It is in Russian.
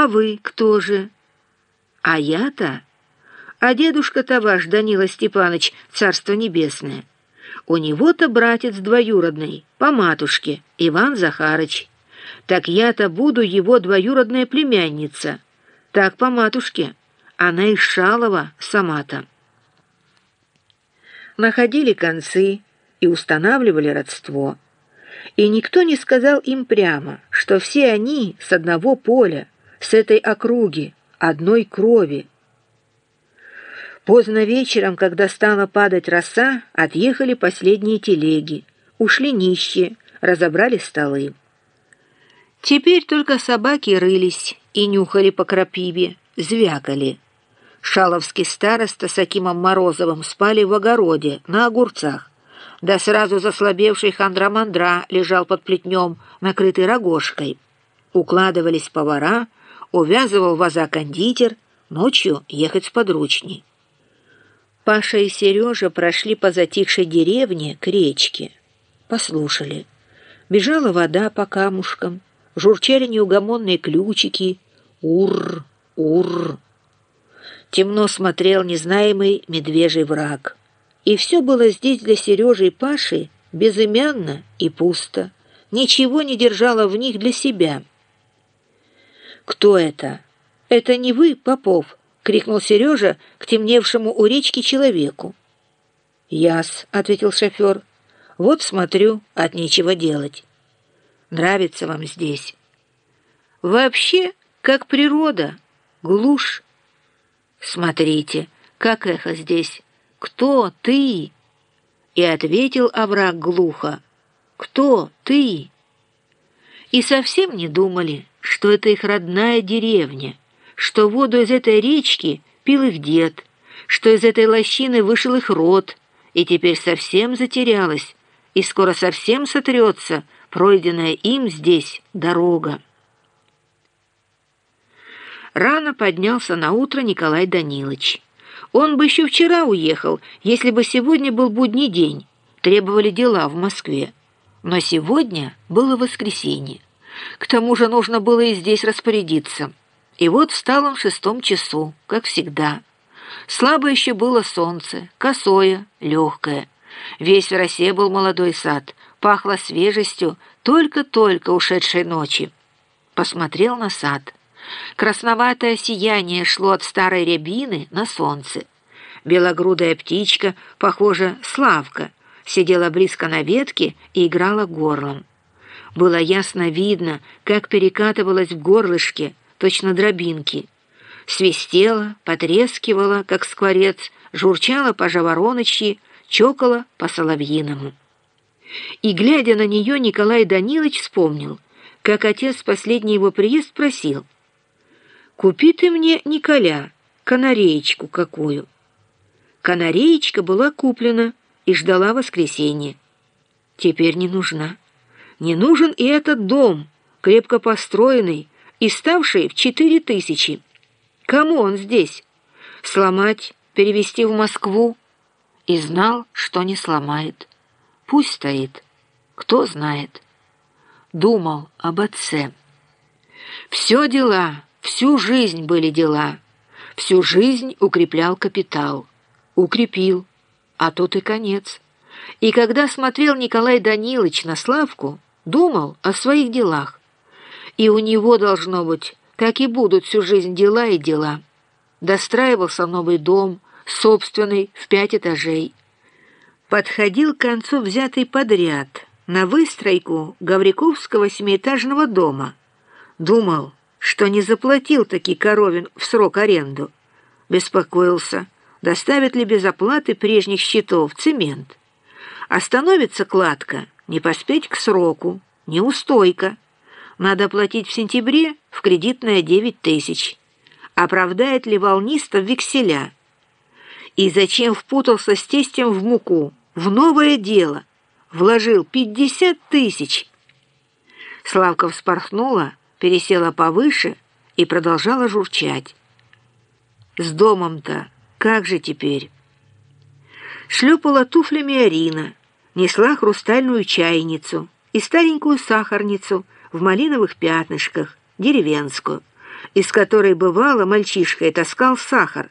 А вы кто же? А я-то? А дедушка-то ваш, Данила Степанович, царство небесное. У него-то братец двоюродный, по матушке, Иван Захарыч. Так я-то буду его двоюродная племянница. Так по матушке. Она из Шалова сама-то. Находили концы и устанавливали родство. И никто не сказал им прямо, что все они с одного поля, с этой округи, одной крови. Поздно вечером, когда стала падать роса, отъехали последние телеги, ушли нищие, разобрали столы. Теперь только собаки рылись и нюхали по крапиве, звякали. Шаловский староста с Акимом Морозовым спали в огороде, на огурцах. Да сразу заслабевший хандра-мандра лежал под плетнем, накрытый рогожкой. Укладывались повара, увязывал ваза кондитер, ночью ехать с подручней. Паша и Сережа прошли по затихшей деревне к речке. Послушали. Бежала вода по камушкам, журчали неугомонные ключики. Ур, ур. Темно смотрел незнаемый медвежий враг. И все было здесь для Сережи и Паши безымянно и пусто. Ничего не держало в них для себя. «Кто это?» «Это не вы, Попов?» — крикнул Сережа к темневшему у речки человеку. «Яс», — ответил шофер. «Вот смотрю, от нечего делать. Нравится вам здесь?» «Вообще, как природа, глушь. Смотрите, как эхо здесь. Кто ты?» И ответил овраг глухо. «Кто ты?» И совсем не думали, что это их родная деревня, что воду из этой речки пил их дед, что из этой лощины вышел их род, и теперь совсем затерялась, и скоро совсем сотрется пройденная им здесь дорога. Рано поднялся на утро Николай Данилович. Он бы еще вчера уехал, если бы сегодня был будний день, требовали дела в Москве. Но сегодня было воскресенье. К тому же нужно было и здесь распорядиться. И вот встал он в шестом часу, как всегда. Слабо еще было солнце, косое, легкое. Весь в росе был молодой сад, пахло свежестью только-только ушедшей ночи. Посмотрел на сад. Красноватое сияние шло от старой рябины на солнце. Белогрудая птичка, похоже, Славка, сидела близко на ветке и играла горлом. Было ясно видно, как перекатывалась в горлышке, точно дробинки. Свистела, потрескивала, как скворец, журчала по жавороночьи, чокала по соловьиному. И, глядя на нее, Николай Данилович вспомнил, как отец последний его приезд просил, «Купи ты мне, Николя, канареечку какую». Канареечка была куплена и ждала воскресенья. Теперь не нужна. Не нужен и этот дом, крепко построенный и ставший в четыре тысячи. Кому он здесь? Сломать, перевести в Москву? И знал, что не сломает. Пусть стоит. Кто знает. Думал об отце. Все дела, всю жизнь были дела. Всю жизнь укреплял капитал. Укрепил. А тут и конец. И когда смотрел Николай Данилович на Славку, думал о своих делах. И у него, должно быть, как и будут всю жизнь дела и дела. Достраивался новый дом, собственный, в пять этажей. Подходил к концу взятый подряд на выстройку Гавриковского семиэтажного дома. Думал, что не заплатил таки Коровин в срок аренду. Беспокоился, доставят ли без оплаты прежних счетов цемент. Остановится кладка — не поспеть к сроку, неустойка. Надо платить в сентябре в кредитное 9 тысяч. Оправдает ли волниста векселя? И зачем впутался с тестем в муку, в новое дело? Вложил 50 тысяч. Славка вспорхнула, пересела повыше и продолжала журчать. С домом-то как же теперь? Шлепала туфлями Арина, несла хрустальную чайницу и старенькую сахарницу в малиновых пятнышках, деревенскую, из которой бывало мальчишка и таскал сахар,